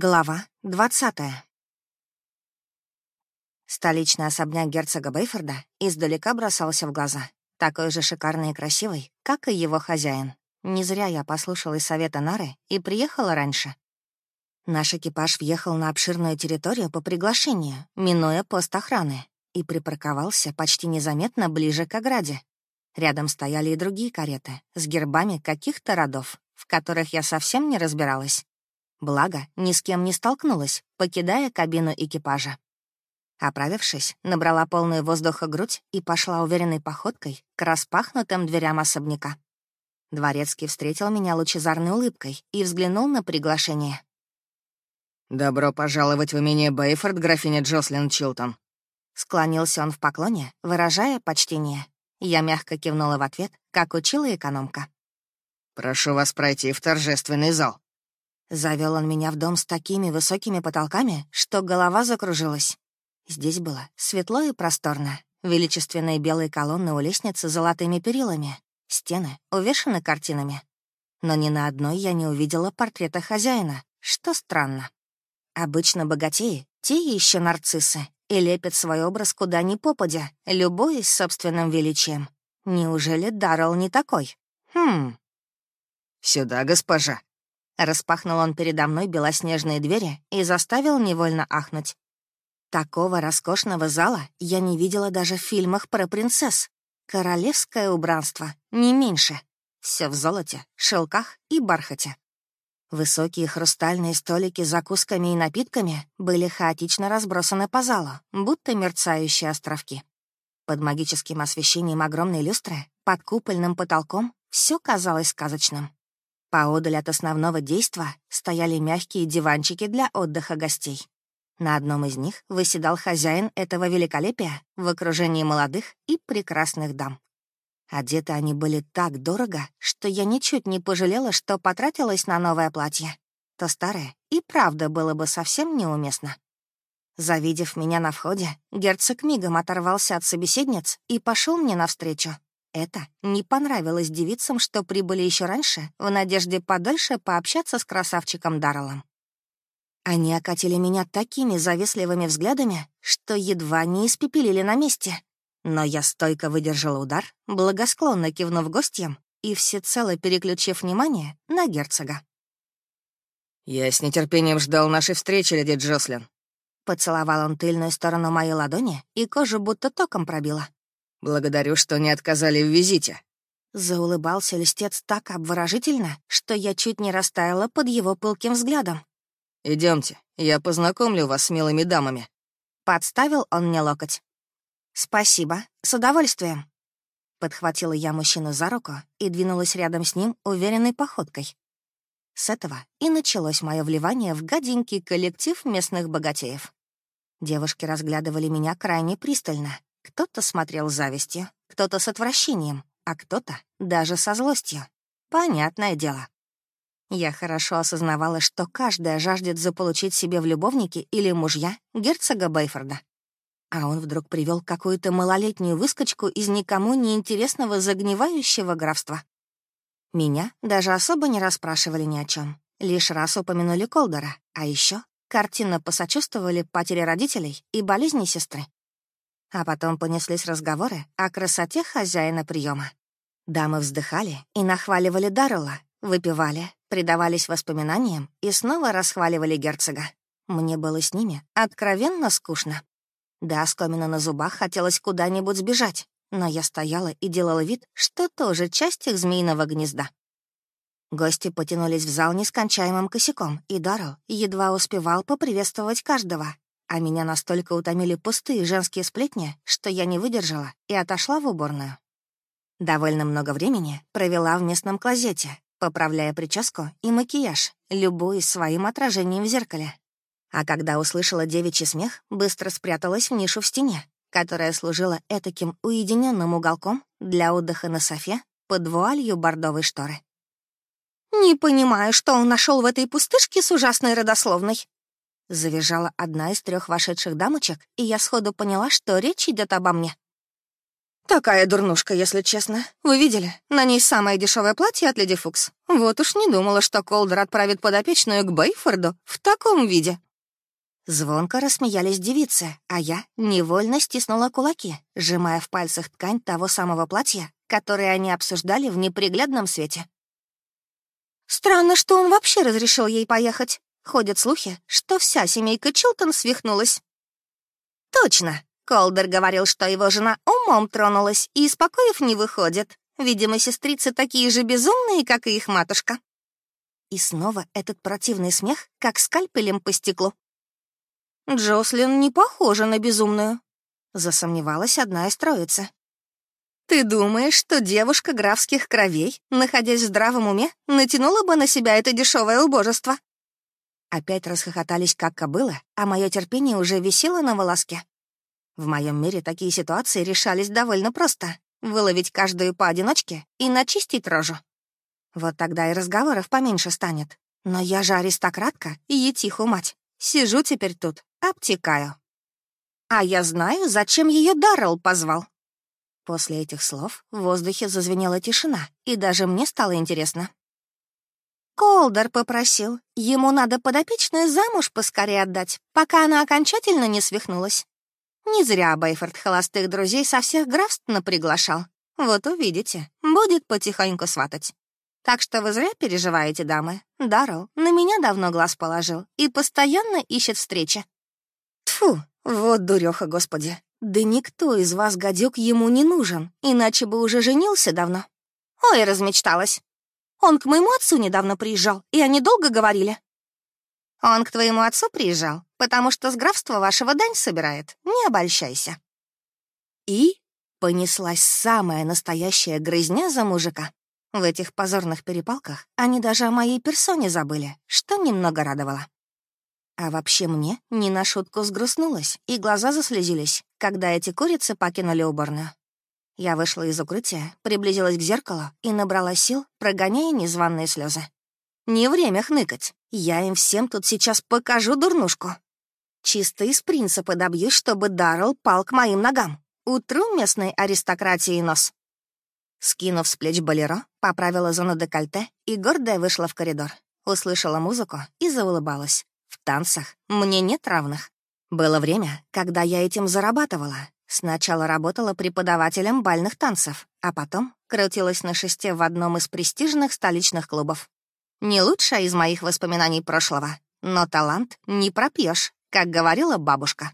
Глава двадцатая. Столичный особняк герцога Бейфорда издалека бросался в глаза. Такой же шикарный и красивый, как и его хозяин. Не зря я послушалась совета Нары и приехала раньше. Наш экипаж въехал на обширную территорию по приглашению, минуя пост охраны, и припарковался почти незаметно ближе к ограде. Рядом стояли и другие кареты с гербами каких-то родов, в которых я совсем не разбиралась. Благо, ни с кем не столкнулась, покидая кабину экипажа. Оправившись, набрала полную воздуха грудь и пошла уверенной походкой к распахнутым дверям особняка. Дворецкий встретил меня лучезарной улыбкой и взглянул на приглашение. «Добро пожаловать в имение Бейфорд, графиня Джослин Чилтон». Склонился он в поклоне, выражая почтение. Я мягко кивнула в ответ, как учила экономка. «Прошу вас пройти в торжественный зал». Завел он меня в дом с такими высокими потолками, что голова закружилась. Здесь было светло и просторно. Величественные белые колонны у лестницы с золотыми перилами. Стены увешаны картинами. Но ни на одной я не увидела портрета хозяина, что странно. Обычно богатеи, те еще нарциссы, и лепят свой образ куда ни попадя, любуясь собственным величием. Неужели Даррелл не такой? Хм. «Сюда, госпожа», Распахнул он передо мной белоснежные двери и заставил невольно ахнуть. Такого роскошного зала я не видела даже в фильмах про принцесс. Королевское убранство, не меньше. Все в золоте, шелках и бархате. Высокие хрустальные столики с закусками и напитками были хаотично разбросаны по залу, будто мерцающие островки. Под магическим освещением огромной люстры, под купольным потолком, все казалось сказочным. Поодаль от основного действа стояли мягкие диванчики для отдыха гостей. На одном из них выседал хозяин этого великолепия в окружении молодых и прекрасных дам. Одеты они были так дорого, что я ничуть не пожалела, что потратилась на новое платье. То старое и правда было бы совсем неуместно. Завидев меня на входе, герцог мигом оторвался от собеседниц и пошел мне навстречу. Это не понравилось девицам, что прибыли еще раньше, в надежде подольше пообщаться с красавчиком Дарреллом. Они окатили меня такими завистливыми взглядами, что едва не испепелили на месте. Но я стойко выдержала удар, благосклонно кивнув гостям и всецело переключив внимание на герцога. «Я с нетерпением ждал нашей встречи, леди Джослин». Поцеловал он тыльную сторону моей ладони, и кожу будто током пробила. «Благодарю, что не отказали в визите». Заулыбался листец так обворожительно, что я чуть не растаяла под его пылким взглядом. Идемте, я познакомлю вас с милыми дамами». Подставил он мне локоть. «Спасибо, с удовольствием». Подхватила я мужчину за руку и двинулась рядом с ним уверенной походкой. С этого и началось мое вливание в гаденький коллектив местных богатеев. Девушки разглядывали меня крайне пристально, кто-то смотрел с завистью, кто-то с отвращением, а кто-то даже со злостью. Понятное дело. Я хорошо осознавала, что каждая жаждет заполучить себе в любовнике или мужья герцога Бейфорда. А он вдруг привел какую-то малолетнюю выскочку из никому не интересного загнивающего графства. Меня даже особо не расспрашивали ни о чем, лишь раз упомянули Колдора, а еще картинно посочувствовали потере родителей и болезни сестры. А потом понеслись разговоры о красоте хозяина приема. Дамы вздыхали и нахваливали Даррелла, выпивали, предавались воспоминаниям и снова расхваливали герцога. Мне было с ними откровенно скучно. Да, скомина на зубах хотелось куда-нибудь сбежать, но я стояла и делала вид, что тоже часть их змеиного гнезда. Гости потянулись в зал нескончаемым косяком, и Даррелл едва успевал поприветствовать каждого, а меня настолько утомили пустые женские сплетни, что я не выдержала и отошла в уборную. Довольно много времени провела в местном клозете, поправляя прическу и макияж, любуясь своим отражением в зеркале. А когда услышала девичий смех, быстро спряталась в нишу в стене, которая служила этаким уединенным уголком для отдыха на софе под вуалью бордовой шторы. «Не понимаю, что он нашел в этой пустышке с ужасной родословной», Завизжала одна из трех вошедших дамочек, и я сходу поняла, что речь идет обо мне. Такая дурнушка, если честно. Вы видели? На ней самое дешевое платье от Леди Фукс. Вот уж не думала, что Колдер отправит подопечную к Бейфорду в таком виде. Звонко рассмеялись девицы, а я невольно стиснула кулаки, сжимая в пальцах ткань того самого платья, которое они обсуждали в неприглядном свете. Странно, что он вообще разрешил ей поехать. Ходят слухи, что вся семейка Чилтон свихнулась. Точно. Колдер говорил, что его жена умом тронулась и из покоев не выходит. Видимо, сестрицы такие же безумные, как и их матушка. И снова этот противный смех, как скальпелем по стеклу. «Джослин не похожа на безумную», — засомневалась одна из троицы. «Ты думаешь, что девушка графских кровей, находясь в здравом уме, натянула бы на себя это дешевое убожество?» Опять расхохотались как кобылы, а мое терпение уже висело на волоске. В моем мире такие ситуации решались довольно просто. Выловить каждую поодиночке и начистить рожу. Вот тогда и разговоров поменьше станет. Но я же аристократка и етиху мать. Сижу теперь тут, обтекаю. А я знаю, зачем ее Даррелл позвал. После этих слов в воздухе зазвенела тишина, и даже мне стало интересно. Колдер попросил. Ему надо подопечную замуж поскорее отдать, пока она окончательно не свихнулась. Не зря Бейфорд холостых друзей со всех графств приглашал. Вот увидите, будет потихоньку сватать. Так что вы зря переживаете, дамы. Даррелл на меня давно глаз положил и постоянно ищет встречи. Тфу, вот дуреха, господи. Да никто из вас, гадюк, ему не нужен, иначе бы уже женился давно. Ой, размечталась. Он к моему отцу недавно приезжал, и они долго говорили. Он к твоему отцу приезжал, потому что с графства вашего дань собирает. Не обольщайся. И понеслась самая настоящая грызня за мужика. В этих позорных перепалках они даже о моей персоне забыли, что немного радовало. А вообще мне не на шутку сгрустнулось, и глаза заслезились, когда эти курицы покинули уборную. Я вышла из укрытия, приблизилась к зеркалу и набрала сил, прогоняя незваные слезы. Не время хныкать. Я им всем тут сейчас покажу дурнушку. Чисто из принципа добьюсь, чтобы Даррелл пал к моим ногам. Утру местной аристократии нос. Скинув с плеч болеро, поправила зону декольте и гордая вышла в коридор. Услышала музыку и заулыбалась. В танцах мне нет равных. Было время, когда я этим зарабатывала. Сначала работала преподавателем бальных танцев, а потом крутилась на шесте в одном из престижных столичных клубов. Не лучшая из моих воспоминаний прошлого, но талант не пропьешь, как говорила бабушка.